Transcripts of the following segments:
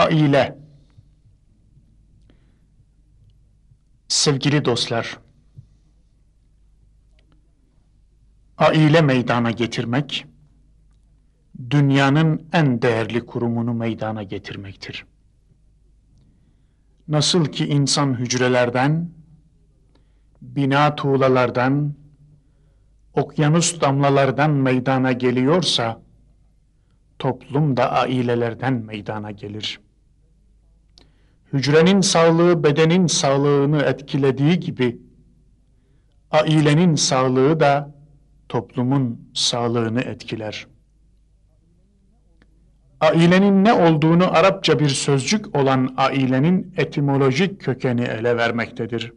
Aile Sevgili dostlar, aile meydana getirmek, dünyanın en değerli kurumunu meydana getirmektir. Nasıl ki insan hücrelerden, bina tuğlalardan, okyanus damlalardan meydana geliyorsa, toplum da ailelerden meydana gelir. Hücrenin sağlığı bedenin sağlığını etkilediği gibi, ailenin sağlığı da toplumun sağlığını etkiler. Ailenin ne olduğunu Arapça bir sözcük olan ailenin etimolojik kökeni ele vermektedir.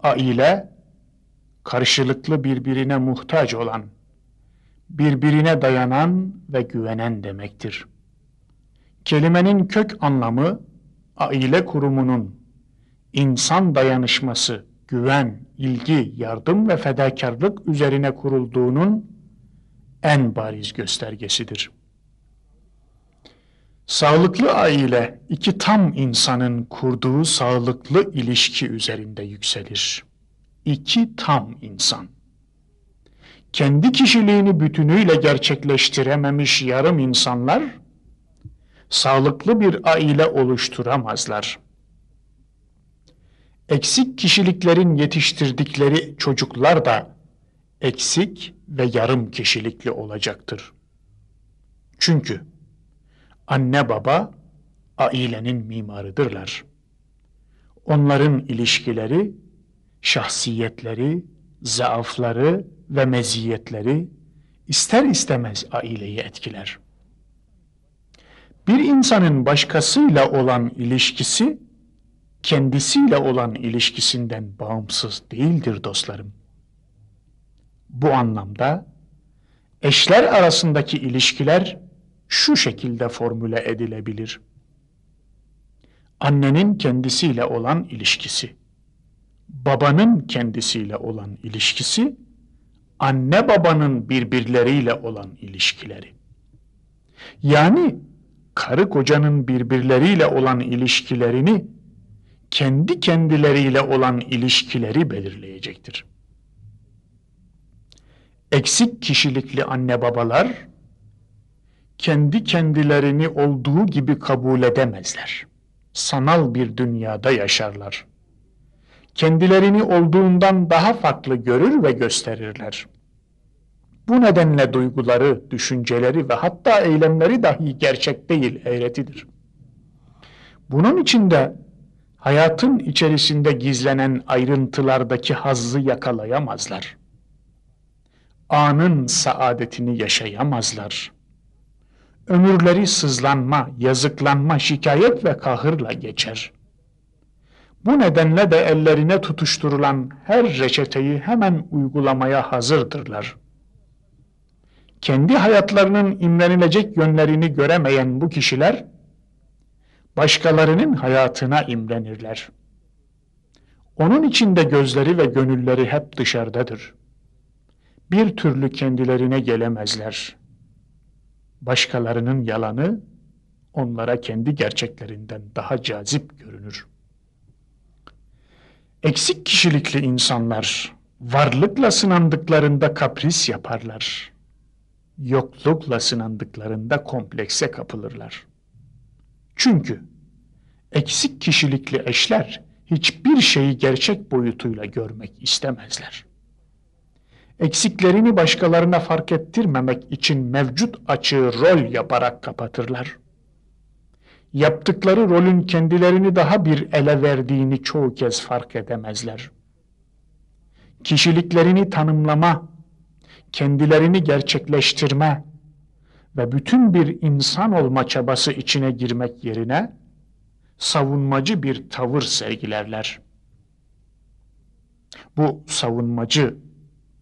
Aile, karşılıklı birbirine muhtaç olan, birbirine dayanan ve güvenen demektir. Kelimenin kök anlamı, aile kurumunun insan dayanışması, güven, ilgi, yardım ve fedakarlık üzerine kurulduğunun en bariz göstergesidir. Sağlıklı aile iki tam insanın kurduğu sağlıklı ilişki üzerinde yükselir. İki tam insan. Kendi kişiliğini bütünüyle gerçekleştirememiş yarım insanlar sağlıklı bir aile oluşturamazlar. Eksik kişiliklerin yetiştirdikleri çocuklar da eksik ve yarım kişilikli olacaktır. Çünkü anne baba ailenin mimarıdırlar. Onların ilişkileri, şahsiyetleri, zaafları ve meziyetleri ister istemez aileyi etkiler. Bir insanın başkasıyla olan ilişkisi, kendisiyle olan ilişkisinden bağımsız değildir dostlarım. Bu anlamda eşler arasındaki ilişkiler şu şekilde formüle edilebilir. Annenin kendisiyle olan ilişkisi, babanın kendisiyle olan ilişkisi, anne babanın birbirleriyle olan ilişkileri. Yani karı kocanın birbirleriyle olan ilişkilerini kendi kendileriyle olan ilişkileri belirleyecektir. Eksik kişilikli anne babalar kendi kendilerini olduğu gibi kabul edemezler. Sanal bir dünyada yaşarlar. Kendilerini olduğundan daha farklı görür ve gösterirler. Bu nedenle duyguları, düşünceleri ve hatta eylemleri dahi gerçek değil, eğretidir. Bunun içinde hayatın içerisinde gizlenen ayrıntılardaki hazzı yakalayamazlar. Anın saadetini yaşayamazlar. Ömürleri sızlanma, yazıklanma, şikayet ve kahırla geçer. Bu nedenle de ellerine tutuşturulan her reçeteyi hemen uygulamaya hazırdırlar. Kendi hayatlarının imrenilecek yönlerini göremeyen bu kişiler, başkalarının hayatına imrenirler. Onun içinde gözleri ve gönülleri hep dışarıdadır. Bir türlü kendilerine gelemezler. Başkalarının yalanı onlara kendi gerçeklerinden daha cazip görünür. Eksik kişilikli insanlar varlıkla sınandıklarında kapris yaparlar. Yoklukla sınandıklarında komplekse kapılırlar. Çünkü eksik kişilikli eşler hiçbir şeyi gerçek boyutuyla görmek istemezler. Eksiklerini başkalarına fark ettirmemek için mevcut açığı rol yaparak kapatırlar. Yaptıkları rolün kendilerini daha bir ele verdiğini çoğu kez fark edemezler. Kişiliklerini tanımlama, kendilerini gerçekleştirme, ve bütün bir insan olma çabası içine girmek yerine savunmacı bir tavır sergilerler. Bu savunmacı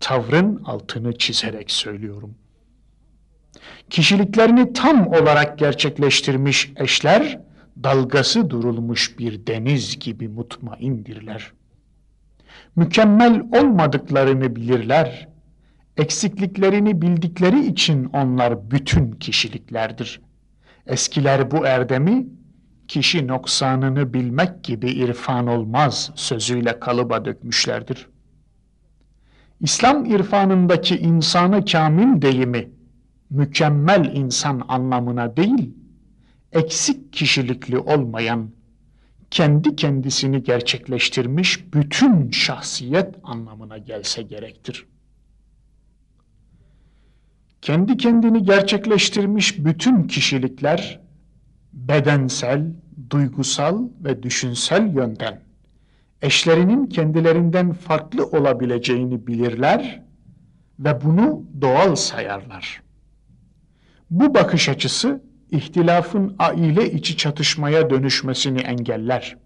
tavrın altını çizerek söylüyorum. Kişiliklerini tam olarak gerçekleştirmiş eşler, dalgası durulmuş bir deniz gibi mutmaindirler. Mükemmel olmadıklarını bilirler eksikliklerini bildikleri için onlar bütün kişiliklerdir. Eskiler bu erdemi kişi noksanını bilmek gibi irfan olmaz sözüyle kalıba dökmüşlerdir. İslam irfanındaki insanı kamil deyimi mükemmel insan anlamına değil, eksik kişilikli olmayan, kendi kendisini gerçekleştirmiş bütün şahsiyet anlamına gelse gerektir. Kendi kendini gerçekleştirmiş bütün kişilikler bedensel, duygusal ve düşünsel yönden eşlerinin kendilerinden farklı olabileceğini bilirler ve bunu doğal sayarlar. Bu bakış açısı ihtilafın aile içi çatışmaya dönüşmesini engeller.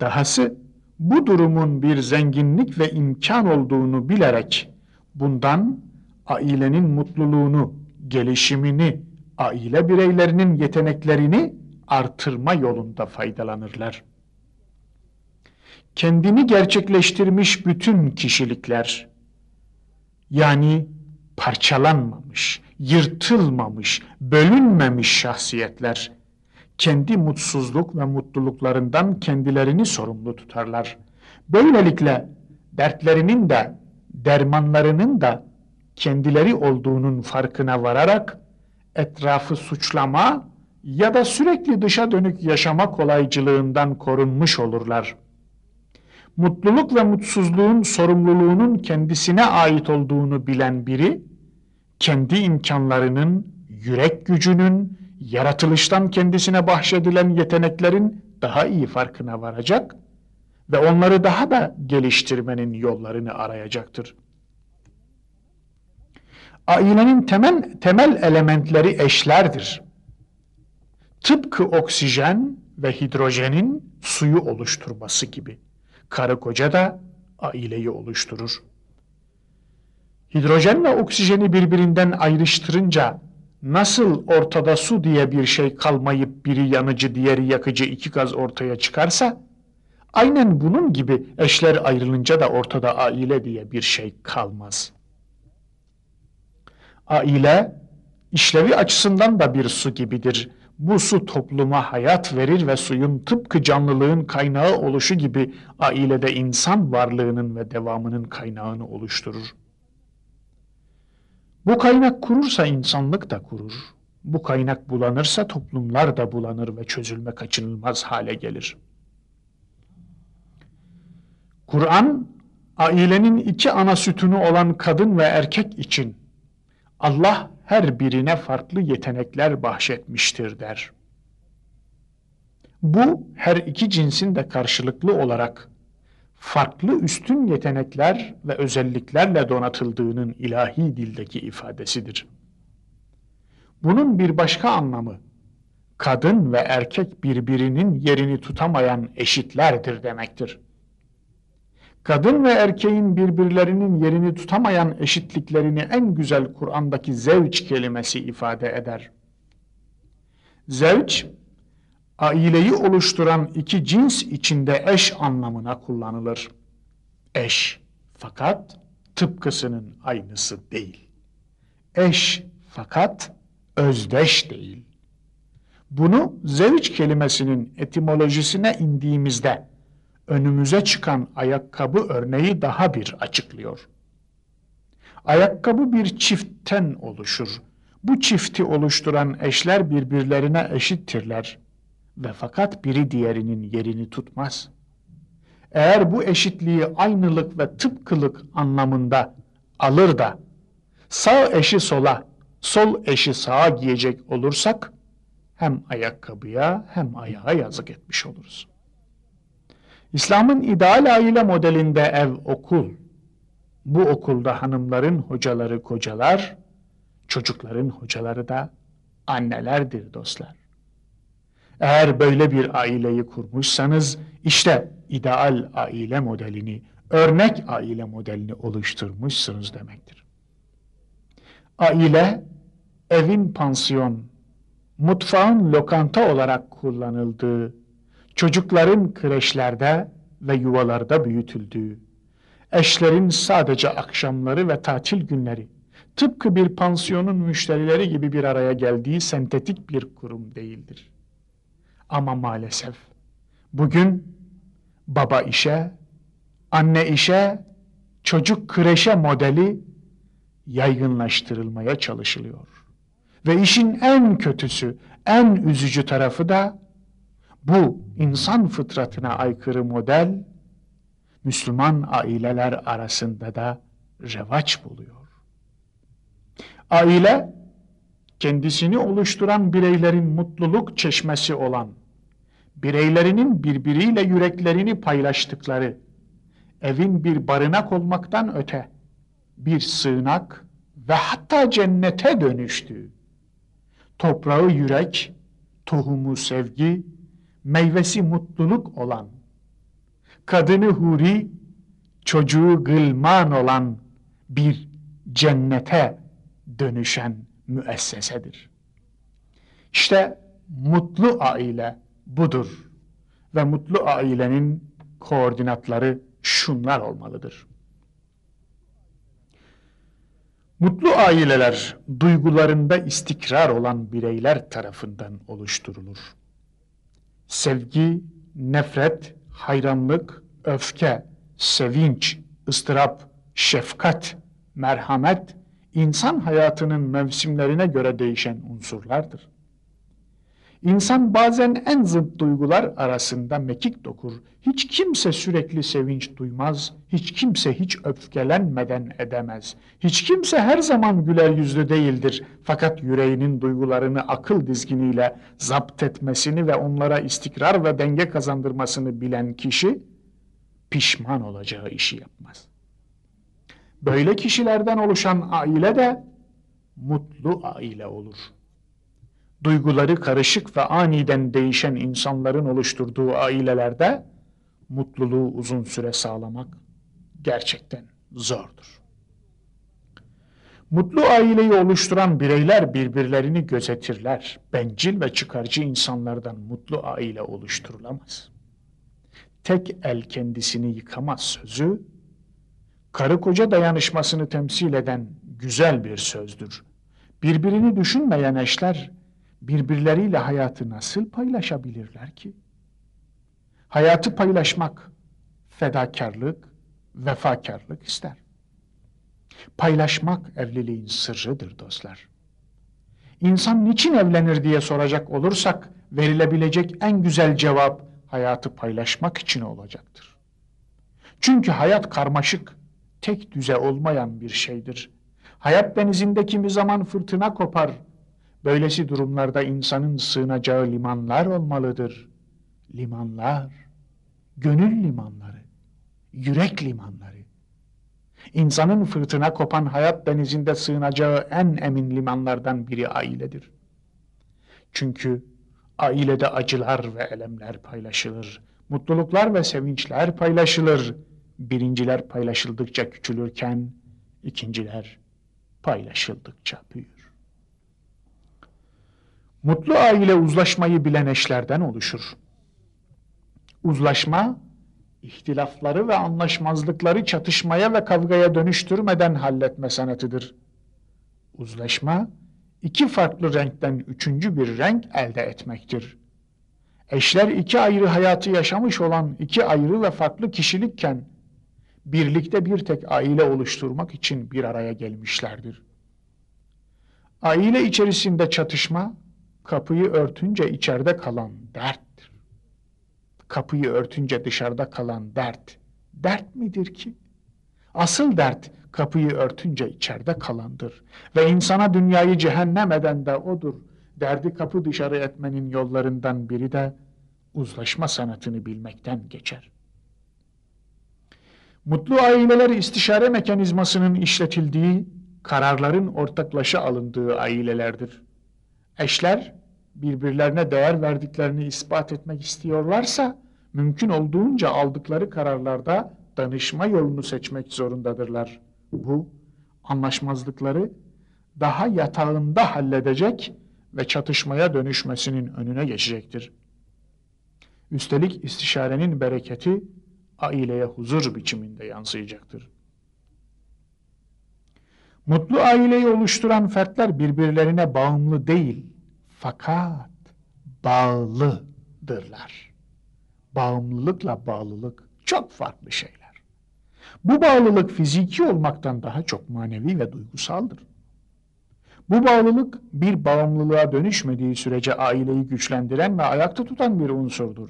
Dahası bu durumun bir zenginlik ve imkan olduğunu bilerek bundan ailenin mutluluğunu, gelişimini, aile bireylerinin yeteneklerini artırma yolunda faydalanırlar. Kendini gerçekleştirmiş bütün kişilikler, yani parçalanmamış, yırtılmamış, bölünmemiş şahsiyetler, kendi mutsuzluk ve mutluluklarından kendilerini sorumlu tutarlar. Böylelikle dertlerinin de, dermanlarının da kendileri olduğunun farkına vararak etrafı suçlama ya da sürekli dışa dönük yaşama kolaycılığından korunmuş olurlar. Mutluluk ve mutsuzluğun sorumluluğunun kendisine ait olduğunu bilen biri, kendi imkanlarının, yürek gücünün, yaratılıştan kendisine bahşedilen yeteneklerin daha iyi farkına varacak ve onları daha da geliştirmenin yollarını arayacaktır. Ailenin temel, temel elementleri eşlerdir. Tıpkı oksijen ve hidrojenin suyu oluşturması gibi. Karı koca da aileyi oluşturur. Hidrojenle oksijeni birbirinden ayrıştırınca nasıl ortada su diye bir şey kalmayıp biri yanıcı diğeri yakıcı iki gaz ortaya çıkarsa aynen bunun gibi eşler ayrılınca da ortada aile diye bir şey kalmaz. Aile işlevi açısından da bir su gibidir. Bu su topluma hayat verir ve suyun tıpkı canlılığın kaynağı oluşu gibi ailede insan varlığının ve devamının kaynağını oluşturur. Bu kaynak kurursa insanlık da kurur. Bu kaynak bulanırsa toplumlar da bulanır ve çözülme kaçınılmaz hale gelir. Kur'an, ailenin iki ana sütunu olan kadın ve erkek için Allah her birine farklı yetenekler bahşetmiştir der. Bu her iki cinsin de karşılıklı olarak farklı üstün yetenekler ve özelliklerle donatıldığının ilahi dildeki ifadesidir. Bunun bir başka anlamı, kadın ve erkek birbirinin yerini tutamayan eşitlerdir demektir. Kadın ve erkeğin birbirlerinin yerini tutamayan eşitliklerini en güzel Kur'an'daki zevç kelimesi ifade eder. Zevç, aileyi oluşturan iki cins içinde eş anlamına kullanılır. Eş fakat tıpkısının aynısı değil. Eş fakat özdeş değil. Bunu zevç kelimesinin etimolojisine indiğimizde önümüze çıkan ayakkabı örneği daha bir açıklıyor. Ayakkabı bir çiftten oluşur. Bu çifti oluşturan eşler birbirlerine eşittirler ve fakat biri diğerinin yerini tutmaz. Eğer bu eşitliği aynılık ve tıpkılık anlamında alır da sağ eşi sola, sol eşi sağa giyecek olursak hem ayakkabıya hem ayağa yazık etmiş oluruz. İslam'ın ideal aile modelinde ev okul. Bu okulda hanımların hocaları kocalar, çocukların hocaları da annelerdir dostlar. Eğer böyle bir aileyi kurmuşsanız işte ideal aile modelini, örnek aile modelini oluşturmuşsunuz demektir. Aile, evin pansiyon, mutfağın lokanta olarak kullanıldığı, çocukların kreşlerde ve yuvalarda büyütüldüğü, eşlerin sadece akşamları ve tatil günleri, tıpkı bir pansiyonun müşterileri gibi bir araya geldiği sentetik bir kurum değildir. Ama maalesef bugün baba işe, anne işe, çocuk kreşe modeli yaygınlaştırılmaya çalışılıyor. Ve işin en kötüsü, en üzücü tarafı da bu insan fıtratına aykırı model Müslüman aileler arasında da revaç buluyor. Aile, kendisini oluşturan bireylerin mutluluk çeşmesi olan, bireylerinin birbiriyle yüreklerini paylaştıkları, evin bir barınak olmaktan öte, bir sığınak ve hatta cennete dönüştüğü, toprağı yürek, tohumu sevgi, meyvesi mutluluk olan, kadını huri, çocuğu gılman olan bir cennete dönüşen müessesedir. İşte mutlu aile budur ve mutlu ailenin koordinatları şunlar olmalıdır. Mutlu aileler duygularında istikrar olan bireyler tarafından oluşturulur. Sevgi, nefret, hayranlık, öfke, sevinç, ıstırap, şefkat, merhamet, insan hayatının mevsimlerine göre değişen unsurlardır. İnsan bazen en zıt duygular arasında mekik dokur. Hiç kimse sürekli sevinç duymaz, hiç kimse hiç öfkelenmeden edemez. Hiç kimse her zaman güler yüzlü değildir. Fakat yüreğinin duygularını akıl dizginiyle zapt etmesini ve onlara istikrar ve denge kazandırmasını bilen kişi, pişman olacağı işi yapmaz. Böyle kişilerden oluşan aile de mutlu aile olur duyguları karışık ve aniden değişen insanların oluşturduğu ailelerde mutluluğu uzun süre sağlamak gerçekten zordur. Mutlu aileyi oluşturan bireyler birbirlerini gözetirler. Bencil ve çıkarcı insanlardan mutlu aile oluşturulamaz. Tek el kendisini yıkamaz sözü, karı koca dayanışmasını temsil eden güzel bir sözdür. Birbirini düşünmeyen eşler, birbirleriyle hayatı nasıl paylaşabilirler ki? Hayatı paylaşmak fedakarlık, vefakarlık ister. Paylaşmak evliliğin sırrıdır dostlar. İnsan niçin evlenir diye soracak olursak verilebilecek en güzel cevap hayatı paylaşmak için olacaktır. Çünkü hayat karmaşık, tek düze olmayan bir şeydir. Hayat denizinde kimi zaman fırtına kopar, Böylesi durumlarda insanın sığınacağı limanlar olmalıdır. Limanlar, gönül limanları, yürek limanları. İnsanın fırtına kopan hayat denizinde sığınacağı en emin limanlardan biri ailedir. Çünkü ailede acılar ve elemler paylaşılır, mutluluklar ve sevinçler paylaşılır. Birinciler paylaşıldıkça küçülürken, ikinciler paylaşıldıkça büyür. Mutlu aile uzlaşmayı bilen eşlerden oluşur. Uzlaşma, ihtilafları ve anlaşmazlıkları çatışmaya ve kavgaya dönüştürmeden halletme sanatıdır. Uzlaşma, iki farklı renkten üçüncü bir renk elde etmektir. Eşler iki ayrı hayatı yaşamış olan iki ayrı ve farklı kişilikken, birlikte bir tek aile oluşturmak için bir araya gelmişlerdir. Aile içerisinde çatışma, kapıyı örtünce içeride kalan derttir. Kapıyı örtünce dışarıda kalan dert, dert midir ki? Asıl dert kapıyı örtünce içeride kalandır. Ve insana dünyayı cehennem eden de odur. Derdi kapı dışarı etmenin yollarından biri de uzlaşma sanatını bilmekten geçer. Mutlu aileler istişare mekanizmasının işletildiği, kararların ortaklaşa alındığı ailelerdir. Eşler birbirlerine değer verdiklerini ispat etmek istiyorlarsa mümkün olduğunca aldıkları kararlarda danışma yolunu seçmek zorundadırlar. Bu anlaşmazlıkları daha yatağında halledecek ve çatışmaya dönüşmesinin önüne geçecektir. Üstelik istişarenin bereketi aileye huzur biçiminde yansıyacaktır. Mutlu aileyi oluşturan fertler birbirlerine bağımlı değil, fakat bağlıdırlar. Bağımlılıkla bağlılık çok farklı şeyler. Bu bağlılık fiziki olmaktan daha çok manevi ve duygusaldır. Bu bağlılık bir bağımlılığa dönüşmediği sürece aileyi güçlendiren ve ayakta tutan bir unsurdur.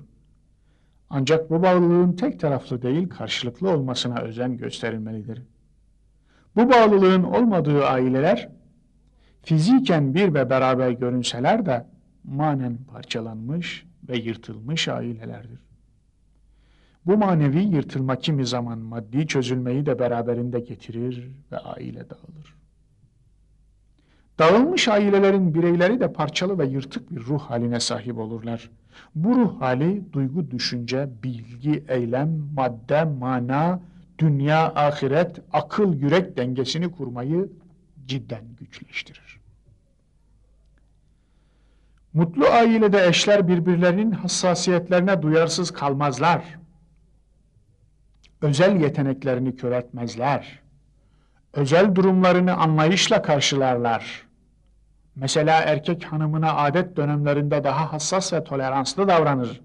Ancak bu bağlılığın tek taraflı değil karşılıklı olmasına özen gösterilmelidir. Bu bağlılığın olmadığı aileler fiziken bir ve beraber görünseler de manen parçalanmış ve yırtılmış ailelerdir. Bu manevi yırtılma kimi zaman maddi çözülmeyi de beraberinde getirir ve aile dağılır. Dağılmış ailelerin bireyleri de parçalı ve yırtık bir ruh haline sahip olurlar. Bu ruh hali duygu, düşünce, bilgi, eylem, madde, mana, dünya, ahiret, akıl, yürek dengesini kurmayı cidden güçleştirir. Mutlu ailede eşler birbirlerinin hassasiyetlerine duyarsız kalmazlar. Özel yeteneklerini kör etmezler. Özel durumlarını anlayışla karşılarlar. Mesela erkek hanımına adet dönemlerinde daha hassas ve toleranslı davranır.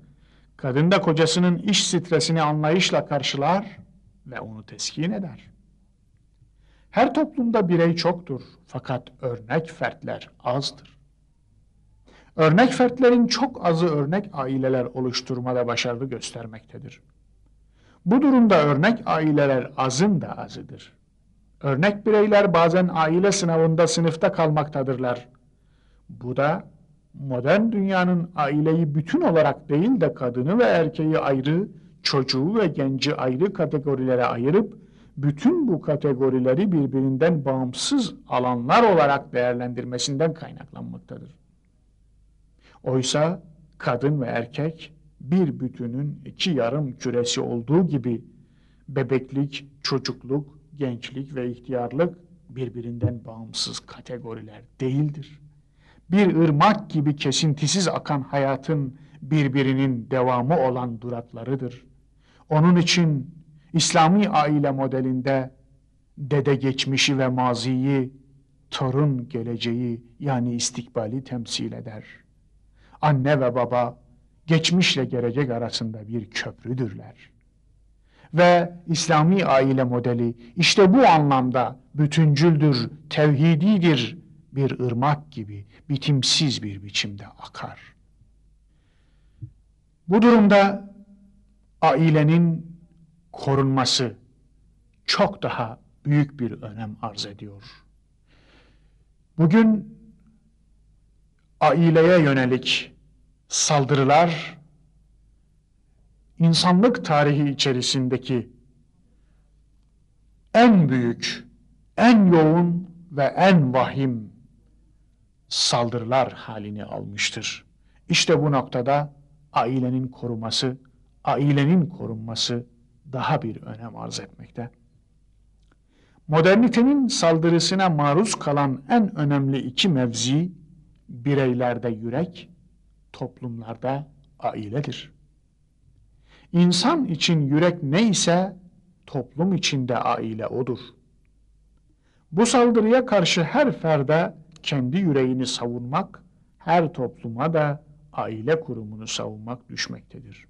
Kadın da kocasının iş stresini anlayışla karşılar ve onu teskin eder. Her toplumda birey çoktur fakat örnek fertler azdır. Örnek fertlerin çok azı örnek aileler oluşturmada başarılı göstermektedir. Bu durumda örnek aileler azın da azıdır. Örnek bireyler bazen aile sınavında sınıfta kalmaktadırlar. Bu da modern dünyanın aileyi bütün olarak değil de kadını ve erkeği ayrı, çocuğu ve genci ayrı kategorilere ayırıp bütün bu kategorileri birbirinden bağımsız alanlar olarak değerlendirmesinden kaynaklanmaktadır. Oysa kadın ve erkek bir bütünün iki yarım küresi olduğu gibi bebeklik, çocukluk, gençlik ve ihtiyarlık birbirinden bağımsız kategoriler değildir. Bir ırmak gibi kesintisiz akan hayatın birbirinin devamı olan duraklarıdır. Onun için İslami aile modelinde dede geçmişi ve maziyi, torun geleceği yani istikbali temsil eder. Anne ve baba geçmişle gelecek arasında bir köprüdürler. Ve İslami aile modeli işte bu anlamda bütüncüldür, tevhididir, bir ırmak gibi bitimsiz bir biçimde akar. Bu durumda ailenin korunması çok daha büyük bir önem arz ediyor. Bugün aileye yönelik saldırılar insanlık tarihi içerisindeki en büyük, en yoğun ve en vahim saldırılar halini almıştır. İşte bu noktada ailenin koruması, ailenin korunması daha bir önem arz etmekte. Modernitenin saldırısına maruz kalan en önemli iki mevzi, bireylerde yürek, toplumlarda ailedir. İnsan için yürek neyse, toplum içinde aile odur. Bu saldırıya karşı her ferde kendi yüreğini savunmak, her topluma da aile kurumunu savunmak düşmektedir.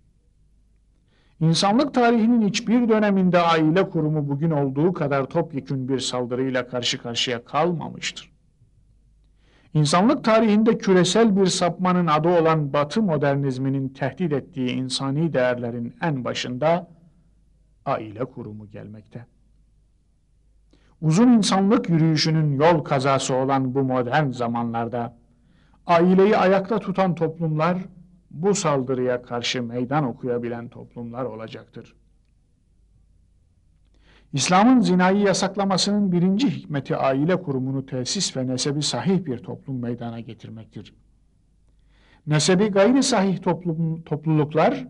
İnsanlık tarihinin hiçbir döneminde aile kurumu bugün olduğu kadar topyekün bir saldırıyla karşı karşıya kalmamıştır. İnsanlık tarihinde küresel bir sapmanın adı olan Batı modernizminin tehdit ettiği insani değerlerin en başında aile kurumu gelmekte. Uzun insanlık yürüyüşünün yol kazası olan bu modern zamanlarda aileyi ayakta tutan toplumlar bu saldırıya karşı meydan okuyabilen toplumlar olacaktır. İslam'ın zinayı yasaklamasının birinci hikmeti aile kurumunu tesis ve nesebi sahih bir toplum meydana getirmektir. Nesebi gayri sahih toplum, topluluklar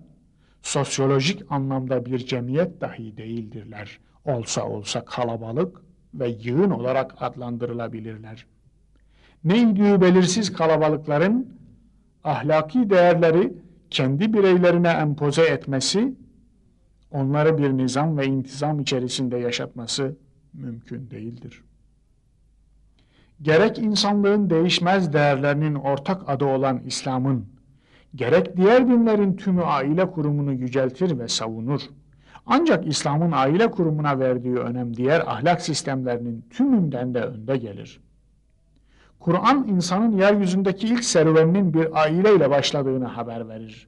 sosyolojik anlamda bir cemiyet dahi değildirler. Olsa olsa kalabalık ve yığın olarak adlandırılabilirler. Neydi belirsiz kalabalıkların ahlaki değerleri kendi bireylerine empoze etmesi, onları bir nizam ve intizam içerisinde yaşatması mümkün değildir. gerek insanlığın değişmez değerlerinin ortak adı olan İslam'ın, gerek diğer dinlerin tümü aile kurumunu yüceltir ve savunur. Ancak İslam'ın aile kurumuna verdiği önem diğer ahlak sistemlerinin tümünden de önde gelir. Kur'an insanın yeryüzündeki ilk serüveninin bir aileyle başladığını haber verir.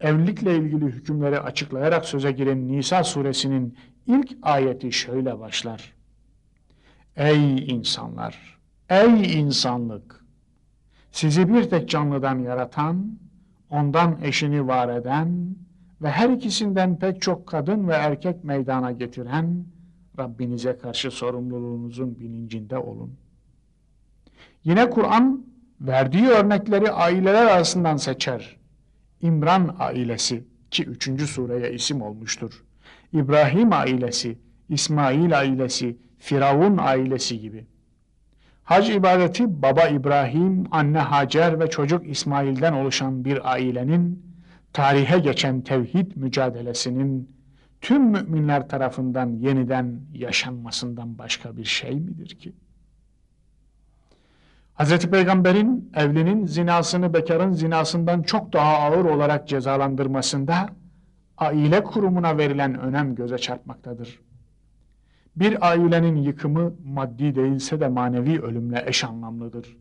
Evlilikle ilgili hükümleri açıklayarak söze giren Nisa suresinin ilk ayeti şöyle başlar. Ey insanlar! Ey insanlık! Sizi bir tek canlıdan yaratan, ondan eşini var eden ve her ikisinden pek çok kadın ve erkek meydana getiren Rabbinize karşı sorumluluğunuzun bilincinde olun. Yine Kur'an verdiği örnekleri aileler arasından seçer. İmran ailesi ki üçüncü sureye isim olmuştur. İbrahim ailesi, İsmail ailesi, Firavun ailesi gibi. Hac ibadeti baba İbrahim, anne Hacer ve çocuk İsmail'den oluşan bir ailenin tarihe geçen tevhid mücadelesinin tüm müminler tarafından yeniden yaşanmasından başka bir şey midir ki? Hz. Peygamber'in evlinin zinasını bekarın zinasından çok daha ağır olarak cezalandırmasında aile kurumuna verilen önem göze çarpmaktadır. Bir ailenin yıkımı maddi değilse de manevi ölümle eş anlamlıdır.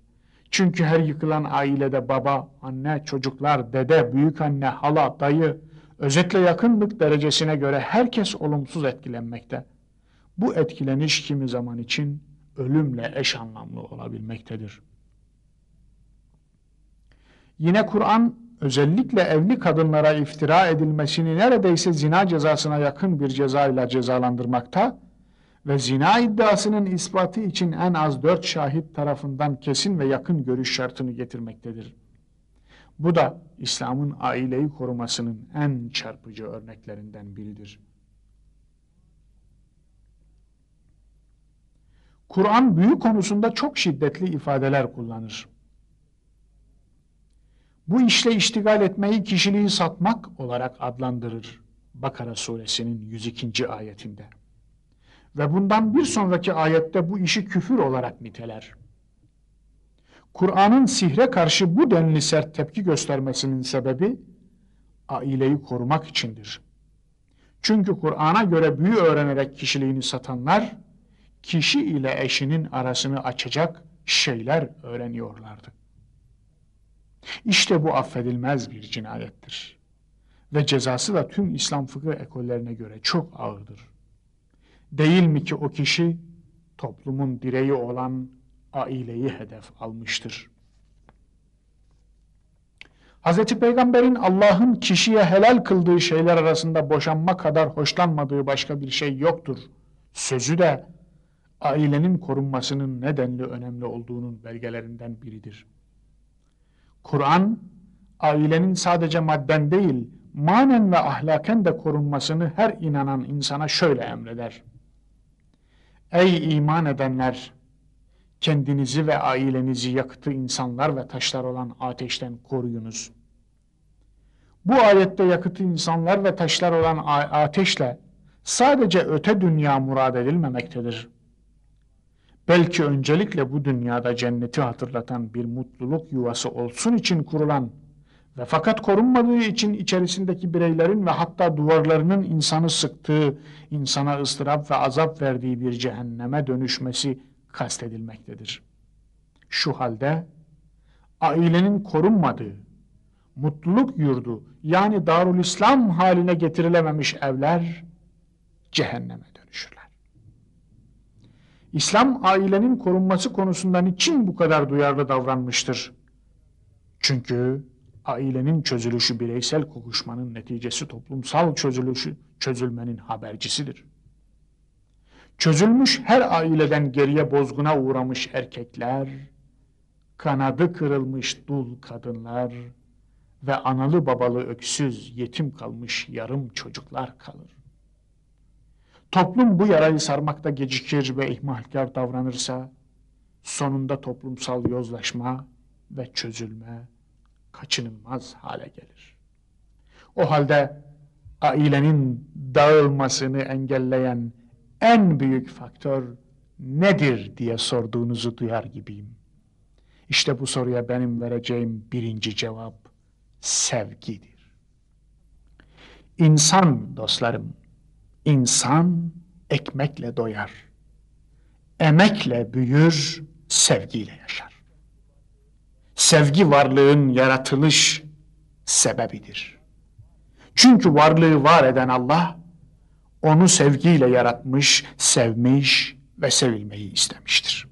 Çünkü her yıkılan ailede baba, anne, çocuklar, dede, büyük anne, hala, dayı, özetle yakınlık derecesine göre herkes olumsuz etkilenmekte. Bu etkileniş kimi zaman için ölümle eş anlamlı olabilmektedir. Yine Kur'an özellikle evli kadınlara iftira edilmesini neredeyse zina cezasına yakın bir ceza ile cezalandırmakta ve zina iddiasının ispatı için en az dört şahit tarafından kesin ve yakın görüş şartını getirmektedir. Bu da İslam'ın aileyi korumasının en çarpıcı örneklerinden biridir. Kur'an büyü konusunda çok şiddetli ifadeler kullanır. Bu işle iştigal etmeyi kişiliği satmak olarak adlandırır. Bakara suresinin 102. ayetinde. Ve bundan bir sonraki ayette bu işi küfür olarak niteler. Kur'an'ın sihre karşı bu denli sert tepki göstermesinin sebebi aileyi korumak içindir. Çünkü Kur'an'a göre büyü öğrenerek kişiliğini satanlar, kişi ile eşinin arasını açacak şeyler öğreniyorlardı. İşte bu affedilmez bir cinayettir. Ve cezası da tüm İslam fıkıh ekollerine göre çok ağırdır. Değil mi ki o kişi toplumun direği olan aileyi hedef almıştır. Hz. Peygamber'in Allah'ın kişiye helal kıldığı şeyler arasında boşanma kadar hoşlanmadığı başka bir şey yoktur. Sözü de ailenin korunmasının nedenli önemli olduğunun belgelerinden biridir. Kur'an, ailenin sadece madden değil, manen ve ahlaken de korunmasını her inanan insana şöyle emreder. Ey iman edenler! Kendinizi ve ailenizi yakıtı insanlar ve taşlar olan ateşten koruyunuz. Bu ayette yakıtı insanlar ve taşlar olan ateşle sadece öte dünya murad edilmemektedir. Belki öncelikle bu dünyada cenneti hatırlatan bir mutluluk yuvası olsun için kurulan ve fakat korunmadığı için içerisindeki bireylerin ve hatta duvarlarının insanı sıktığı, insana ıstırap ve azap verdiği bir cehenneme dönüşmesi kastedilmektedir. Şu halde ailenin korunmadığı, mutluluk yurdu yani Darul İslam haline getirilememiş evler cehenneme dönüşürler. İslam ailenin korunması konusunda niçin bu kadar duyarlı davranmıştır? Çünkü ailenin çözülüşü bireysel kokuşmanın neticesi toplumsal çözülüşü çözülmenin habercisidir. Çözülmüş her aileden geriye bozguna uğramış erkekler, kanadı kırılmış dul kadınlar ve analı babalı öksüz yetim kalmış yarım çocuklar kalır. Toplum bu yarayı sarmakta gecikir ve ihmalkar davranırsa, sonunda toplumsal yozlaşma ve çözülme kaçınılmaz hale gelir. O halde ailenin dağılmasını engelleyen en büyük faktör nedir diye sorduğunuzu duyar gibiyim. İşte bu soruya benim vereceğim birinci cevap sevgidir. İnsan dostlarım, insan ekmekle doyar. Emekle büyür, sevgiyle yaşar. Sevgi varlığın yaratılış sebebidir. Çünkü varlığı var eden Allah, onu sevgiyle yaratmış, sevmiş ve sevilmeyi istemiştir.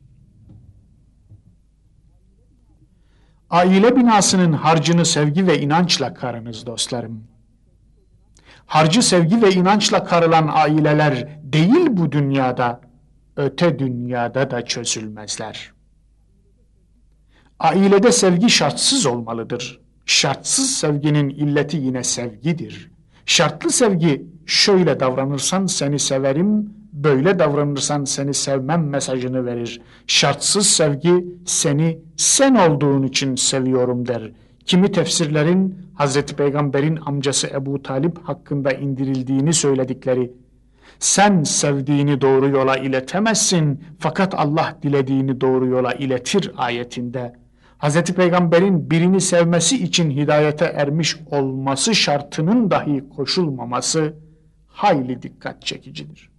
Aile binasının harcını sevgi ve inançla karınız dostlarım. Harcı sevgi ve inançla karılan aileler değil bu dünyada, öte dünyada da çözülmezler. Ailede sevgi şartsız olmalıdır. Şartsız sevginin illeti yine sevgidir. Şartlı sevgi şöyle davranırsan seni severim, böyle davranırsan seni sevmem mesajını verir. Şartsız sevgi seni sen olduğun için seviyorum der. Kimi tefsirlerin Hazreti Peygamber'in amcası Ebu Talip hakkında indirildiğini söyledikleri sen sevdiğini doğru yola iletemezsin fakat Allah dilediğini doğru yola iletir ayetinde Hz. Peygamber'in birini sevmesi için hidayete ermiş olması şartının dahi koşulmaması hayli dikkat çekicidir.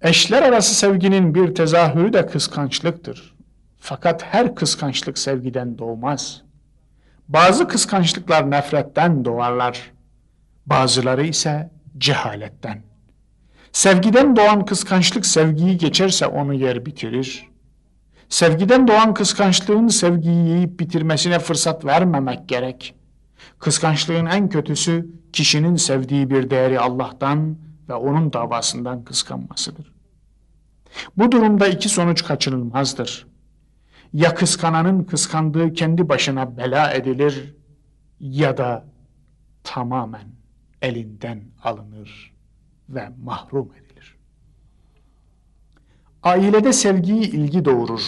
Eşler arası sevginin bir tezahürü de kıskançlıktır. Fakat her kıskançlık sevgiden doğmaz. Bazı kıskançlıklar nefretten doğarlar. Bazıları ise cehaletten. Sevgiden doğan kıskançlık sevgiyi geçerse onu yer bitirir. Sevgiden doğan kıskançlığın sevgiyi yiyip bitirmesine fırsat vermemek gerek. Kıskançlığın en kötüsü kişinin sevdiği bir değeri Allah'tan ve onun davasından kıskanmasıdır. Bu durumda iki sonuç kaçınılmazdır. Ya kıskananın kıskandığı kendi başına bela edilir ya da tamamen elinden alınır ve mahrum edilir. Ailede sevgiyi ilgi doğurur.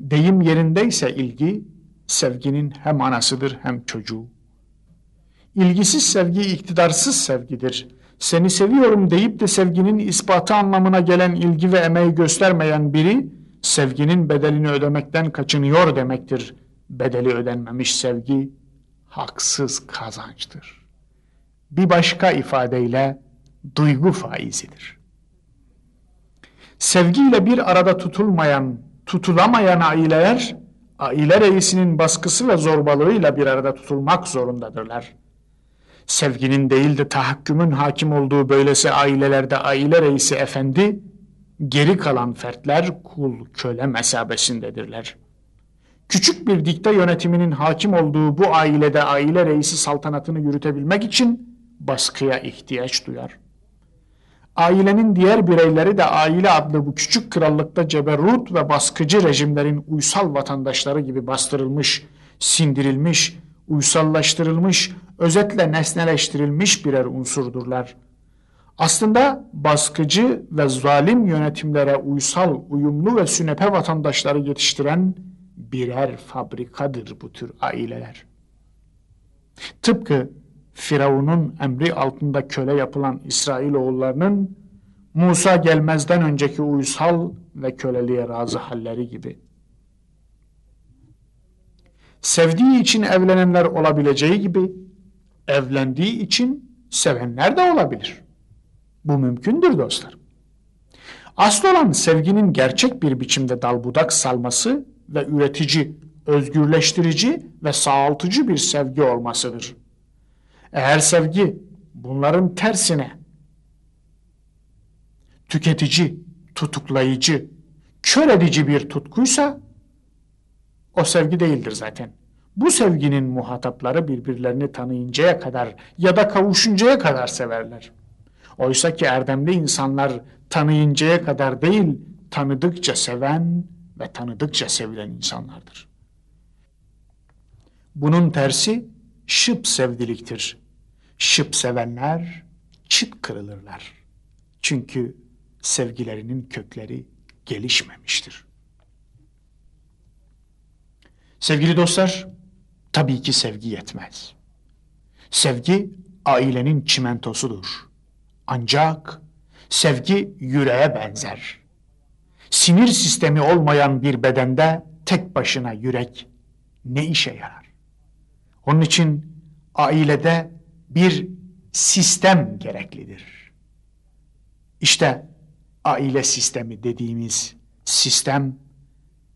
Deyim yerindeyse ilgi, sevginin hem anasıdır hem çocuğu. İlgisiz sevgi iktidarsız sevgidir. Seni seviyorum deyip de sevginin ispatı anlamına gelen ilgi ve emeği göstermeyen biri, sevginin bedelini ödemekten kaçınıyor demektir. Bedeli ödenmemiş sevgi, haksız kazançtır. Bir başka ifadeyle, duygu faizidir. Sevgiyle bir arada tutulmayan tutulamayan aileler, aile reisinin baskısı ve zorbalığıyla bir arada tutulmak zorundadırlar. Sevginin değil de tahakkümün hakim olduğu böylesi ailelerde aile reisi efendi, geri kalan fertler kul köle mesabesindedirler. Küçük bir dikte yönetiminin hakim olduğu bu ailede aile reisi saltanatını yürütebilmek için baskıya ihtiyaç duyar. Ailenin diğer bireyleri de aile adlı bu küçük krallıkta ceberrut ve baskıcı rejimlerin uysal vatandaşları gibi bastırılmış, sindirilmiş, uysallaştırılmış, özetle nesneleştirilmiş birer unsurdurlar. Aslında baskıcı ve zalim yönetimlere uysal, uyumlu ve sünepe vatandaşları yetiştiren birer fabrikadır bu tür aileler. Tıpkı Firavun'un emri altında köle yapılan İsrailoğullarının Musa gelmezden önceki uysal ve köleliğe razı halleri gibi. Sevdiği için evlenenler olabileceği gibi evlendiği için sevenler de olabilir. Bu mümkündür dostlar. Asıl olan sevginin gerçek bir biçimde dalbudak salması ve üretici, özgürleştirici ve sağaltıcı bir sevgi olmasıdır. Eğer sevgi bunların tersine tüketici, tutuklayıcı, kör edici bir tutkuysa o sevgi değildir zaten. Bu sevginin muhatapları birbirlerini tanıyıncaya kadar ya da kavuşuncaya kadar severler. Oysa ki erdemli insanlar tanıyıncaya kadar değil, tanıdıkça seven ve tanıdıkça sevilen insanlardır. Bunun tersi şıp sevdiliktir. Şıp sevenler çıt kırılırlar. Çünkü sevgilerinin kökleri gelişmemiştir. Sevgili dostlar, tabii ki sevgi yetmez. Sevgi ailenin çimentosudur. Ancak Sevgi yüreğe benzer. Sinir sistemi olmayan bir bedende tek başına yürek ne işe yarar? Onun için ailede bir sistem gereklidir. İşte aile sistemi dediğimiz sistem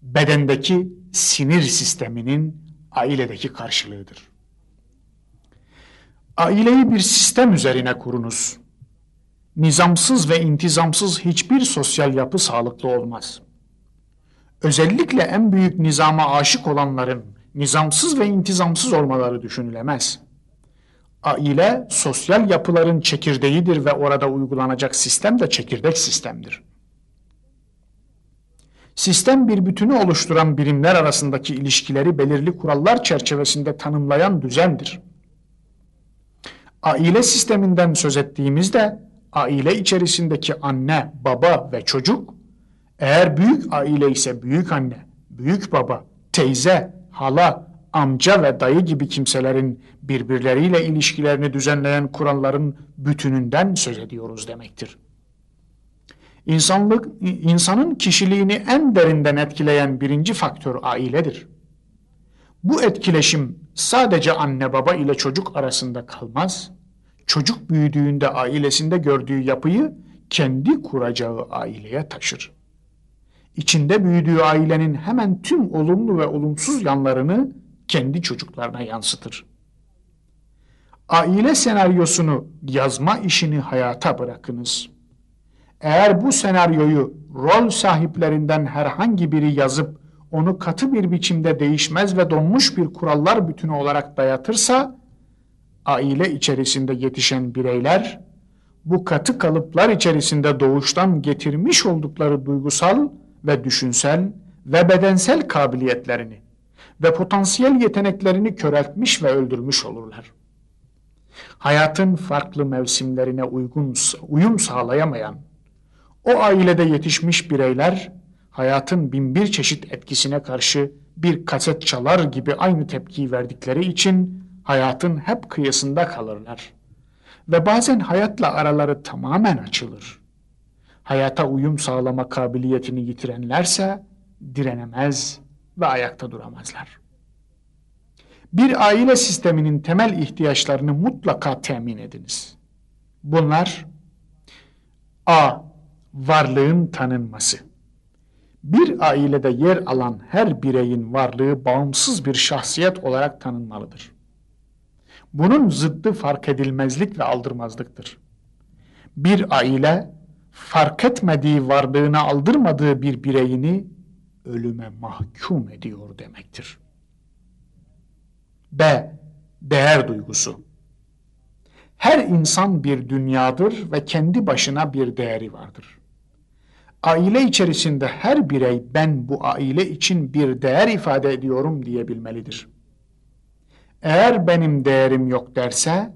bedendeki sinir sisteminin ailedeki karşılığıdır. Aileyi bir sistem üzerine kurunuz. Nizamsız ve intizamsız hiçbir sosyal yapı sağlıklı olmaz. Özellikle en büyük nizama aşık olanların nizamsız ve intizamsız olmaları düşünülemez. Aile sosyal yapıların çekirdeğidir ve orada uygulanacak sistem de çekirdek sistemdir. Sistem bir bütünü oluşturan birimler arasındaki ilişkileri belirli kurallar çerçevesinde tanımlayan düzendir. Aile sisteminden söz ettiğimizde aile içerisindeki anne, baba ve çocuk eğer büyük aile ise büyük anne, büyük baba, teyze, hala, amca ve dayı gibi kimselerin birbirleriyle ilişkilerini düzenleyen kuralların bütününden söz ediyoruz demektir. İnsanlık, insanın kişiliğini en derinden etkileyen birinci faktör ailedir. Bu etkileşim sadece anne baba ile çocuk arasında kalmaz, çocuk büyüdüğünde ailesinde gördüğü yapıyı kendi kuracağı aileye taşır. İçinde büyüdüğü ailenin hemen tüm olumlu ve olumsuz yanlarını kendi çocuklarına yansıtır. Aile senaryosunu yazma işini hayata bırakınız. Eğer bu senaryoyu rol sahiplerinden herhangi biri yazıp onu katı bir biçimde değişmez ve donmuş bir kurallar bütünü olarak dayatırsa, aile içerisinde yetişen bireyler, bu katı kalıplar içerisinde doğuştan getirmiş oldukları duygusal ve düşünsel ve bedensel kabiliyetlerini ve potansiyel yeteneklerini köreltmiş ve öldürmüş olurlar. Hayatın farklı mevsimlerine uygun uyum sağlayamayan, o ailede yetişmiş bireyler hayatın binbir çeşit etkisine karşı bir kaset çalar gibi aynı tepkiyi verdikleri için hayatın hep kıyısında kalırlar. Ve bazen hayatla araları tamamen açılır. Hayata uyum sağlama kabiliyetini yitirenlerse direnemez ve ayakta duramazlar. Bir aile sisteminin temel ihtiyaçlarını mutlaka temin ediniz. Bunlar A varlığın tanınması. Bir ailede yer alan her bireyin varlığı bağımsız bir şahsiyet olarak tanınmalıdır. Bunun zıddı fark edilmezlik ve aldırmazlıktır. Bir aile fark etmediği varlığına aldırmadığı bir bireyini ölüme mahkum ediyor demektir. B. Değer duygusu. Her insan bir dünyadır ve kendi başına bir değeri vardır. Aile içerisinde her birey ben bu aile için bir değer ifade ediyorum diyebilmelidir. Eğer benim değerim yok derse,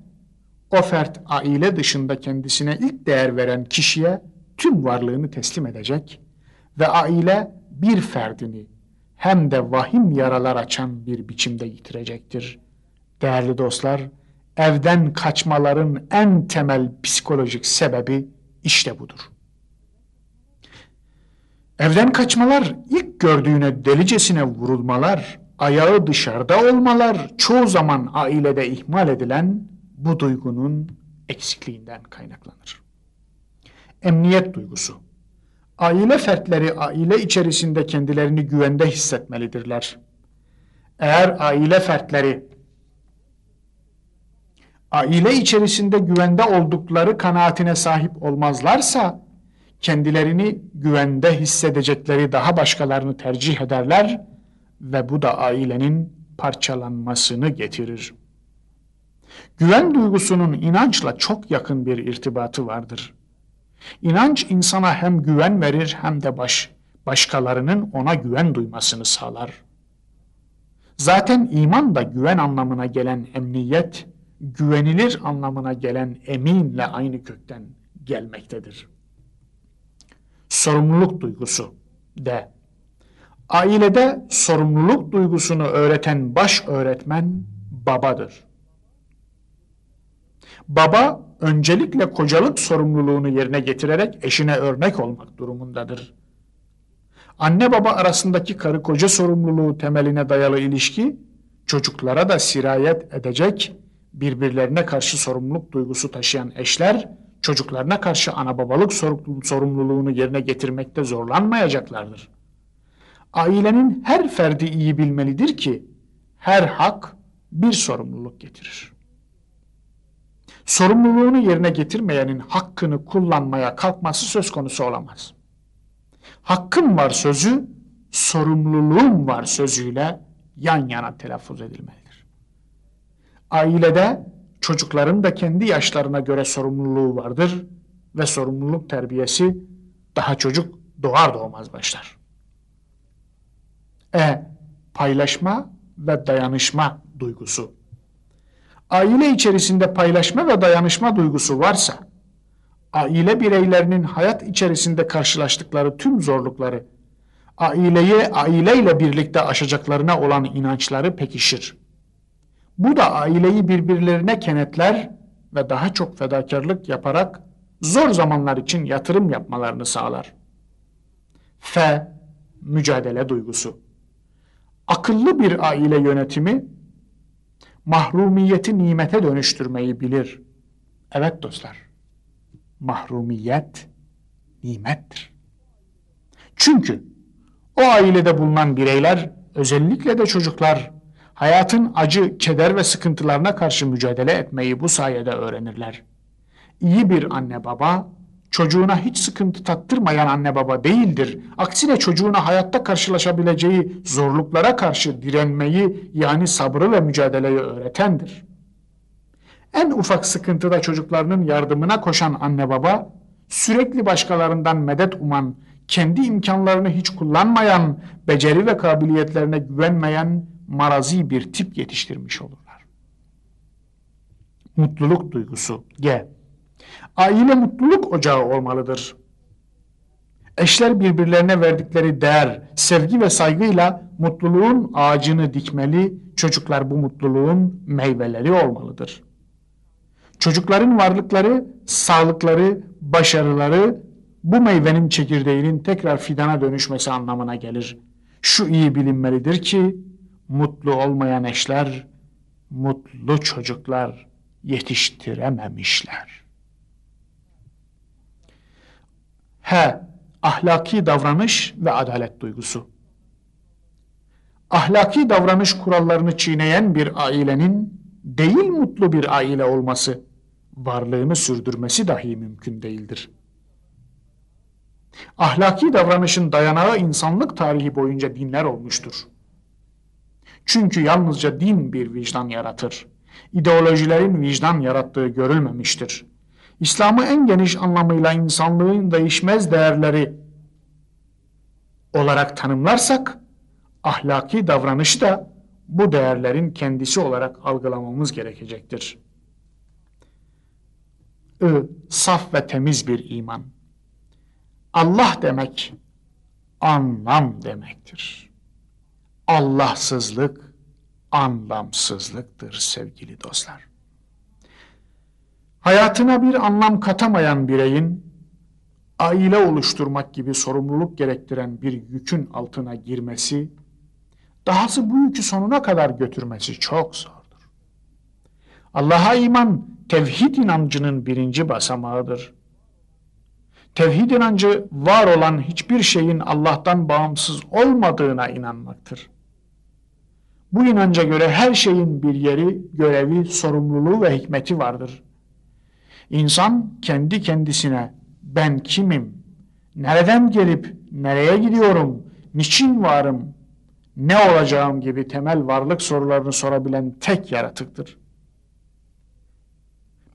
o fert aile dışında kendisine ilk değer veren kişiye tüm varlığını teslim edecek ve aile bir ferdini hem de vahim yaralar açan bir biçimde yitirecektir. Değerli dostlar, evden kaçmaların en temel psikolojik sebebi işte budur. Evden kaçmalar, ilk gördüğüne delicesine vurulmalar, ayağı dışarıda olmalar, çoğu zaman ailede ihmal edilen bu duygunun eksikliğinden kaynaklanır. Emniyet duygusu. Aile fertleri aile içerisinde kendilerini güvende hissetmelidirler. Eğer aile fertleri aile içerisinde güvende oldukları kanaatine sahip olmazlarsa kendilerini güvende hissedecekleri daha başkalarını tercih ederler ve bu da ailenin parçalanmasını getirir. Güven duygusunun inançla çok yakın bir irtibatı vardır. İnanç insana hem güven verir hem de baş, başkalarının ona güven duymasını sağlar. Zaten iman da güven anlamına gelen emniyet, güvenilir anlamına gelen eminle aynı kökten gelmektedir. Sorumluluk duygusu de. Ailede sorumluluk duygusunu öğreten baş öğretmen babadır. Baba öncelikle kocalık sorumluluğunu yerine getirerek eşine örnek olmak durumundadır. Anne baba arasındaki karı koca sorumluluğu temeline dayalı ilişki, çocuklara da sirayet edecek, birbirlerine karşı sorumluluk duygusu taşıyan eşler, çocuklarına karşı ana babalık sorumluluğunu yerine getirmekte zorlanmayacaklardır. Ailenin her ferdi iyi bilmelidir ki, her hak bir sorumluluk getirir. Sorumluluğunu yerine getirmeyenin hakkını kullanmaya kalkması söz konusu olamaz. Hakkım var sözü, sorumluluğum var sözüyle yan yana telaffuz edilmelidir. Ailede çocukların da kendi yaşlarına göre sorumluluğu vardır ve sorumluluk terbiyesi daha çocuk doğar doğmaz başlar. E. Paylaşma ve dayanışma duygusu. Aile içerisinde paylaşma ve dayanışma duygusu varsa, aile bireylerinin hayat içerisinde karşılaştıkları tüm zorlukları, aileyi aileyle birlikte aşacaklarına olan inançları pekişir. Bu da aileyi birbirlerine kenetler ve daha çok fedakarlık yaparak zor zamanlar için yatırım yapmalarını sağlar. F. Mücadele duygusu. Akıllı bir aile yönetimi mahrumiyeti nimete dönüştürmeyi bilir. Evet dostlar, mahrumiyet nimettir. Çünkü o ailede bulunan bireyler, özellikle de çocuklar, hayatın acı, keder ve sıkıntılarına karşı mücadele etmeyi bu sayede öğrenirler. İyi bir anne baba, çocuğuna hiç sıkıntı tattırmayan anne baba değildir. Aksine çocuğuna hayatta karşılaşabileceği zorluklara karşı direnmeyi yani sabrı ve mücadeleyi öğretendir. En ufak sıkıntıda çocuklarının yardımına koşan anne baba, sürekli başkalarından medet uman, kendi imkanlarını hiç kullanmayan, beceri ve kabiliyetlerine güvenmeyen marazi bir tip yetiştirmiş olurlar. Mutluluk duygusu G. Aile mutluluk ocağı olmalıdır. Eşler birbirlerine verdikleri değer, sevgi ve saygıyla mutluluğun ağacını dikmeli, çocuklar bu mutluluğun meyveleri olmalıdır. Çocukların varlıkları, sağlıkları, başarıları bu meyvenin çekirdeğinin tekrar fidana dönüşmesi anlamına gelir. Şu iyi bilinmelidir ki mutlu olmayan eşler mutlu çocuklar yetiştirememişler. H. Ahlaki davranış ve adalet duygusu. Ahlaki davranış kurallarını çiğneyen bir ailenin değil mutlu bir aile olması, varlığını sürdürmesi dahi mümkün değildir. Ahlaki davranışın dayanağı insanlık tarihi boyunca dinler olmuştur. Çünkü yalnızca din bir vicdan yaratır. İdeolojilerin vicdan yarattığı görülmemiştir. İslam'ı en geniş anlamıyla insanlığın değişmez değerleri olarak tanımlarsak, ahlaki davranışı da bu değerlerin kendisi olarak algılamamız gerekecektir. I. Saf ve temiz bir iman. Allah demek, anlam demektir. Allahsızlık, anlamsızlıktır sevgili dostlar. Hayatına bir anlam katamayan bireyin, aile oluşturmak gibi sorumluluk gerektiren bir yükün altına girmesi, dahası bu yükü sonuna kadar götürmesi çok zordur. Allah'a iman, tevhid inancının birinci basamağıdır. Tevhid inancı var olan hiçbir şeyin Allah'tan bağımsız olmadığına inanmaktır. Bu inanca göre her şeyin bir yeri, görevi, sorumluluğu ve hikmeti vardır. İnsan kendi kendisine ben kimim, nereden gelip nereye gidiyorum, niçin varım, ne olacağım gibi temel varlık sorularını sorabilen tek yaratıktır.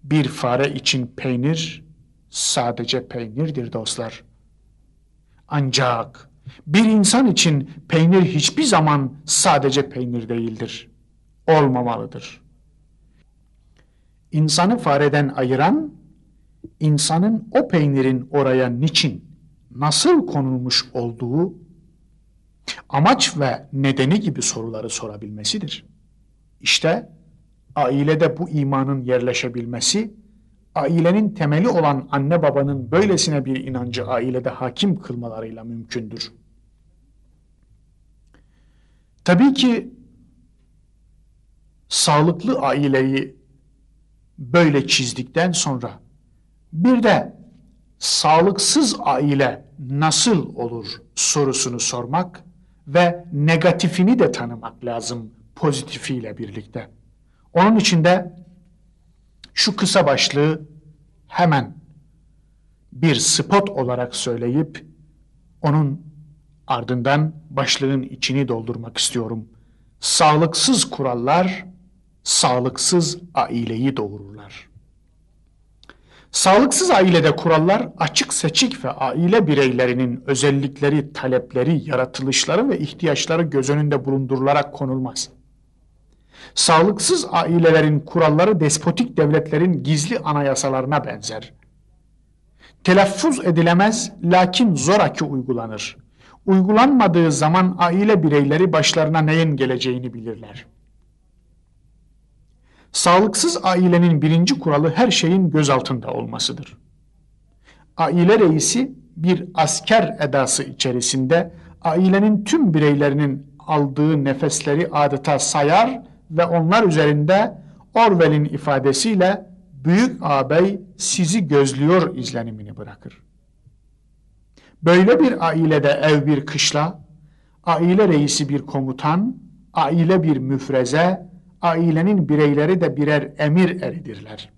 Bir fare için peynir sadece peynirdir dostlar. Ancak bir insan için peynir hiçbir zaman sadece peynir değildir. Olmamalıdır. İnsanı fareden ayıran, insanın o peynirin oraya niçin, nasıl konulmuş olduğu, amaç ve nedeni gibi soruları sorabilmesidir. İşte ailede bu imanın yerleşebilmesi, ailenin temeli olan anne babanın böylesine bir inancı ailede hakim kılmalarıyla mümkündür. Tabii ki sağlıklı aileyi böyle çizdikten sonra bir de sağlıksız aile nasıl olur sorusunu sormak ve negatifini de tanımak lazım pozitifiyle birlikte. Onun için de şu kısa başlığı hemen bir spot olarak söyleyip onun ardından başlığın içini doldurmak istiyorum. Sağlıksız kurallar sağlıksız aileyi doğururlar. Sağlıksız ailede kurallar açık seçik ve aile bireylerinin özellikleri, talepleri, yaratılışları ve ihtiyaçları göz önünde bulundurularak konulmaz. Sağlıksız ailelerin kuralları despotik devletlerin gizli anayasalarına benzer. Telaffuz edilemez lakin zoraki uygulanır. Uygulanmadığı zaman aile bireyleri başlarına neyin geleceğini bilirler. Sağlıksız ailenin birinci kuralı her şeyin göz altında olmasıdır. Aile reisi bir asker edası içerisinde ailenin tüm bireylerinin aldığı nefesleri adeta sayar ve onlar üzerinde Orwell'in ifadesiyle büyük ağabey sizi gözlüyor izlenimini bırakır. Böyle bir ailede ev bir kışla, aile reisi bir komutan, aile bir müfreze, ailenin bireyleri de birer emir eridirler.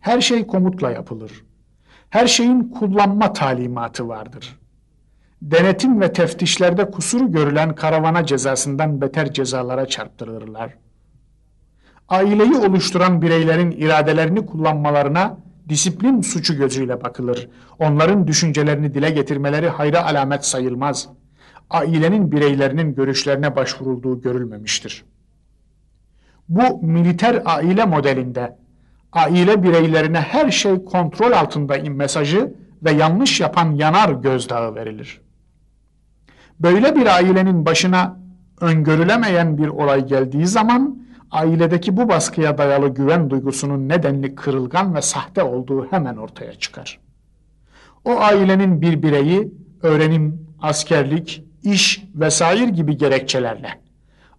Her şey komutla yapılır. Her şeyin kullanma talimatı vardır. Denetim ve teftişlerde kusuru görülen karavana cezasından beter cezalara çarptırılırlar. Aileyi oluşturan bireylerin iradelerini kullanmalarına disiplin suçu gözüyle bakılır. Onların düşüncelerini dile getirmeleri hayra alamet sayılmaz. Ailenin bireylerinin görüşlerine başvurulduğu görülmemiştir. Bu militer aile modelinde aile bireylerine her şey kontrol altında mesajı ve yanlış yapan yanar gözdağı verilir. Böyle bir ailenin başına öngörülemeyen bir olay geldiği zaman ailedeki bu baskıya dayalı güven duygusunun nedenli kırılgan ve sahte olduğu hemen ortaya çıkar. O ailenin bir bireyi öğrenim, askerlik, iş vesaire gibi gerekçelerle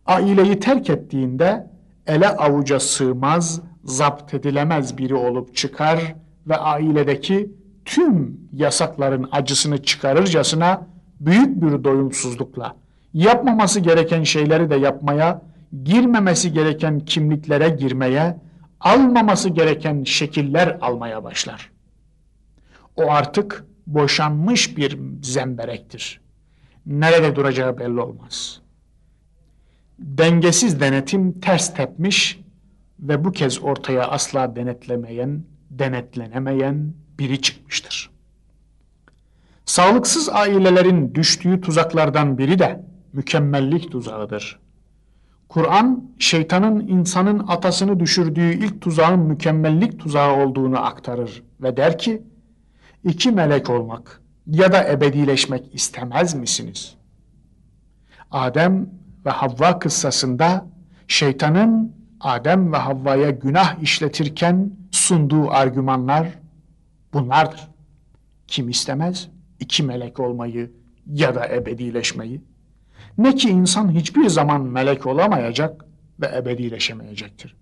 aileyi terk ettiğinde ele avuca sığmaz, zapt edilemez biri olup çıkar ve ailedeki tüm yasakların acısını çıkarırcasına büyük bir doyumsuzlukla yapmaması gereken şeyleri de yapmaya, girmemesi gereken kimliklere girmeye, almaması gereken şekiller almaya başlar. O artık boşanmış bir zemberektir. Nerede duracağı belli olmaz.'' Dengesiz denetim ters tepmiş ve bu kez ortaya asla denetlemeyen, denetlenemeyen biri çıkmıştır. Sağlıksız ailelerin düştüğü tuzaklardan biri de mükemmellik tuzağıdır. Kur'an, şeytanın insanın atasını düşürdüğü ilk tuzağın mükemmellik tuzağı olduğunu aktarır ve der ki, iki melek olmak ya da ebedileşmek istemez misiniz? Adem ve Havva kıssasında şeytanın Adem ve Havva'ya günah işletirken sunduğu argümanlar bunlardır. Kim istemez iki melek olmayı ya da ebedileşmeyi? Ne ki insan hiçbir zaman melek olamayacak ve ebedileşemeyecektir.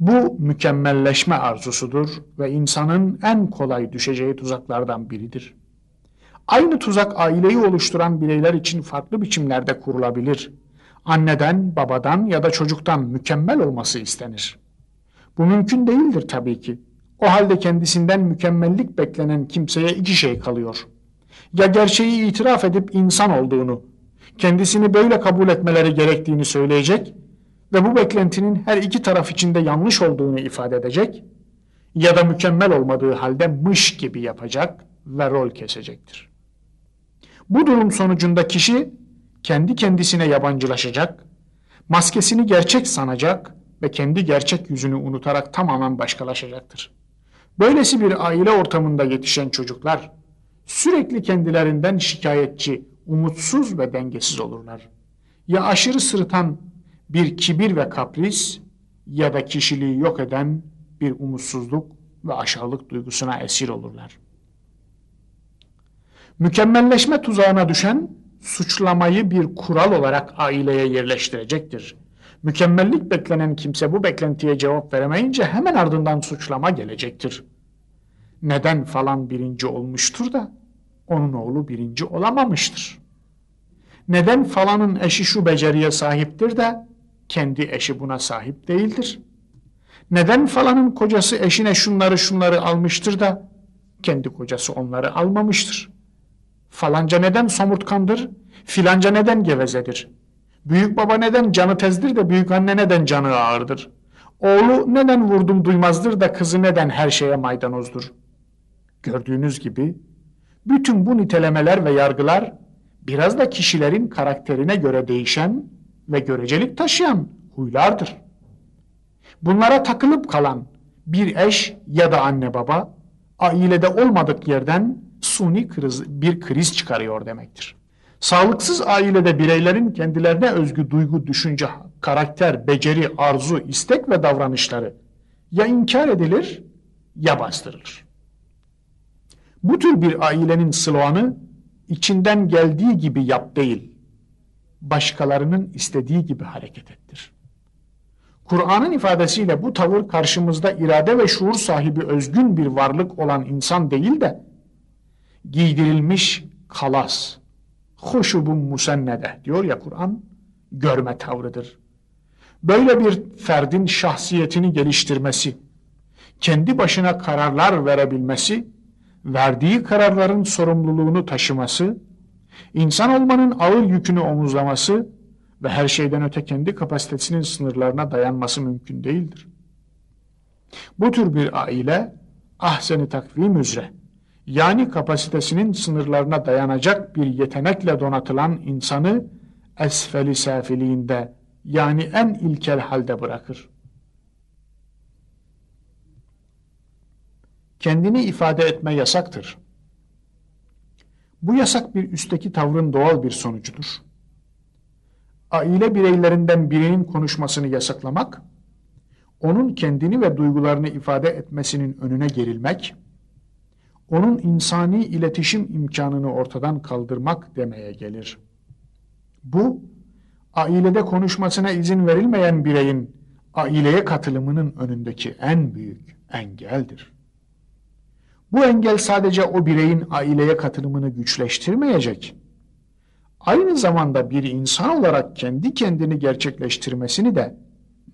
Bu mükemmelleşme arzusudur ve insanın en kolay düşeceği tuzaklardan biridir. Aynı tuzak aileyi oluşturan bireyler için farklı biçimlerde kurulabilir. Anneden, babadan ya da çocuktan mükemmel olması istenir. Bu mümkün değildir tabii ki. O halde kendisinden mükemmellik beklenen kimseye iki şey kalıyor. Ya gerçeği itiraf edip insan olduğunu, kendisini böyle kabul etmeleri gerektiğini söyleyecek ve bu beklentinin her iki taraf içinde yanlış olduğunu ifade edecek ya da mükemmel olmadığı halde mış gibi yapacak ve rol kesecektir. Bu durum sonucunda kişi kendi kendisine yabancılaşacak, maskesini gerçek sanacak ve kendi gerçek yüzünü unutarak tamamen başkalaşacaktır. Böylesi bir aile ortamında yetişen çocuklar sürekli kendilerinden şikayetçi, umutsuz ve dengesiz olurlar. Ya aşırı sırıtan bir kibir ve kapris ya da kişiliği yok eden bir umutsuzluk ve aşağılık duygusuna esir olurlar. Mükemmelleşme tuzağına düşen suçlamayı bir kural olarak aileye yerleştirecektir. Mükemmellik beklenen kimse bu beklentiye cevap veremeyince hemen ardından suçlama gelecektir. Neden falan birinci olmuştur da onun oğlu birinci olamamıştır? Neden falanın eşi şu beceriye sahiptir de kendi eşi buna sahip değildir? Neden falanın kocası eşine şunları şunları almıştır da kendi kocası onları almamıştır? Falanca neden somurtkandır, filanca neden gevezedir? Büyük baba neden canı tezdir de büyük anne neden canı ağırdır? Oğlu neden vurdum duymazdır da kızı neden her şeye maydanozdur? Gördüğünüz gibi bütün bu nitelemeler ve yargılar biraz da kişilerin karakterine göre değişen ve görecelik taşıyan huylardır. Bunlara takılıp kalan bir eş ya da anne baba ailede olmadık yerden suni kriz, bir kriz çıkarıyor demektir. Sağlıksız ailede bireylerin kendilerine özgü duygu, düşünce, karakter, beceri, arzu, istek ve davranışları ya inkar edilir ya bastırılır. Bu tür bir ailenin sloganı içinden geldiği gibi yap değil, başkalarının istediği gibi hareket ettir. Kur'an'ın ifadesiyle bu tavır karşımızda irade ve şuur sahibi özgün bir varlık olan insan değil de giydirilmiş kalas, huşubun musennede diyor ya Kur'an, görme tavrıdır. Böyle bir ferdin şahsiyetini geliştirmesi, kendi başına kararlar verebilmesi, verdiği kararların sorumluluğunu taşıması, insan olmanın ağır yükünü omuzlaması ve her şeyden öte kendi kapasitesinin sınırlarına dayanması mümkün değildir. Bu tür bir aile ahseni takvim üzere yani kapasitesinin sınırlarına dayanacak bir yetenekle donatılan insanı esfeli safiliğinde yani en ilkel halde bırakır. Kendini ifade etme yasaktır. Bu yasak bir üstteki tavrın doğal bir sonucudur. Aile bireylerinden birinin konuşmasını yasaklamak, onun kendini ve duygularını ifade etmesinin önüne gerilmek, onun insani iletişim imkanını ortadan kaldırmak demeye gelir. Bu, ailede konuşmasına izin verilmeyen bireyin aileye katılımının önündeki en büyük engeldir. Bu engel sadece o bireyin aileye katılımını güçleştirmeyecek, aynı zamanda bir insan olarak kendi kendini gerçekleştirmesini de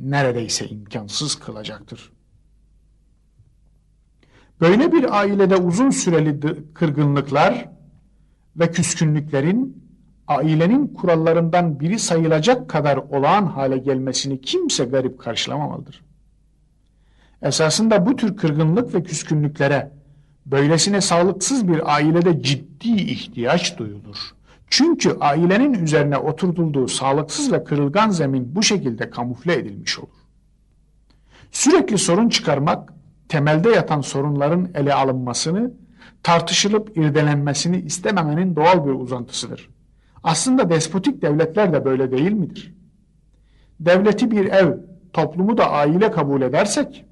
neredeyse imkansız kılacaktır. Böyle bir ailede uzun süreli kırgınlıklar ve küskünlüklerin ailenin kurallarından biri sayılacak kadar olağan hale gelmesini kimse garip karşılamamalıdır. Esasında bu tür kırgınlık ve küskünlüklere böylesine sağlıksız bir ailede ciddi ihtiyaç duyulur. Çünkü ailenin üzerine oturtulduğu sağlıksız ve kırılgan zemin bu şekilde kamufle edilmiş olur. Sürekli sorun çıkarmak temelde yatan sorunların ele alınmasını, tartışılıp irdelenmesini istememenin doğal bir uzantısıdır. Aslında despotik devletler de böyle değil midir? Devleti bir ev, toplumu da aile kabul edersek,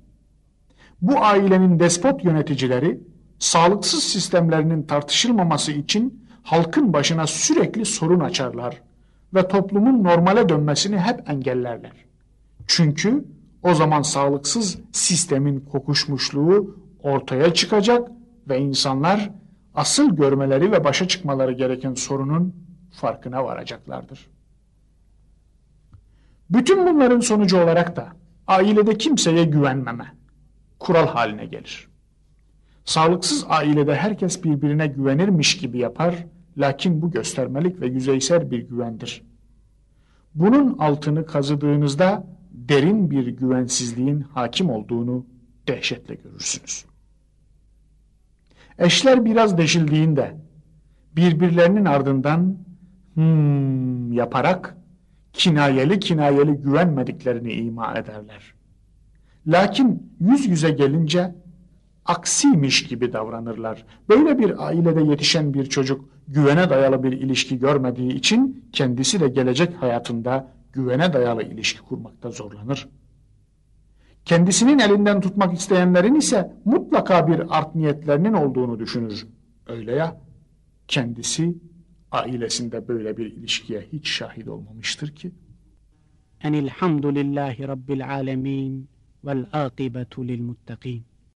bu ailenin despot yöneticileri, sağlıksız sistemlerinin tartışılmaması için halkın başına sürekli sorun açarlar ve toplumun normale dönmesini hep engellerler. Çünkü o zaman sağlıksız sistemin kokuşmuşluğu ortaya çıkacak ve insanlar asıl görmeleri ve başa çıkmaları gereken sorunun farkına varacaklardır. Bütün bunların sonucu olarak da ailede kimseye güvenmeme kural haline gelir. Sağlıksız ailede herkes birbirine güvenirmiş gibi yapar, lakin bu göstermelik ve yüzeysel bir güvendir. Bunun altını kazıdığınızda derin bir güvensizliğin hakim olduğunu dehşetle görürsünüz. Eşler biraz deşildiğinde birbirlerinin ardından hmm yaparak kinayeli kinayeli güvenmediklerini ima ederler. Lakin yüz yüze gelince aksiymiş gibi davranırlar. Böyle bir ailede yetişen bir çocuk güvene dayalı bir ilişki görmediği için kendisi de gelecek hayatında güvene dayalı ilişki kurmakta zorlanır. Kendisinin elinden tutmak isteyenlerin ise mutlaka bir art niyetlerinin olduğunu düşünür. Öyle ya, kendisi ailesinde böyle bir ilişkiye hiç şahit olmamıştır ki. Enilhamdülillahi Rabbil alemin vel akibetu lil muttakin.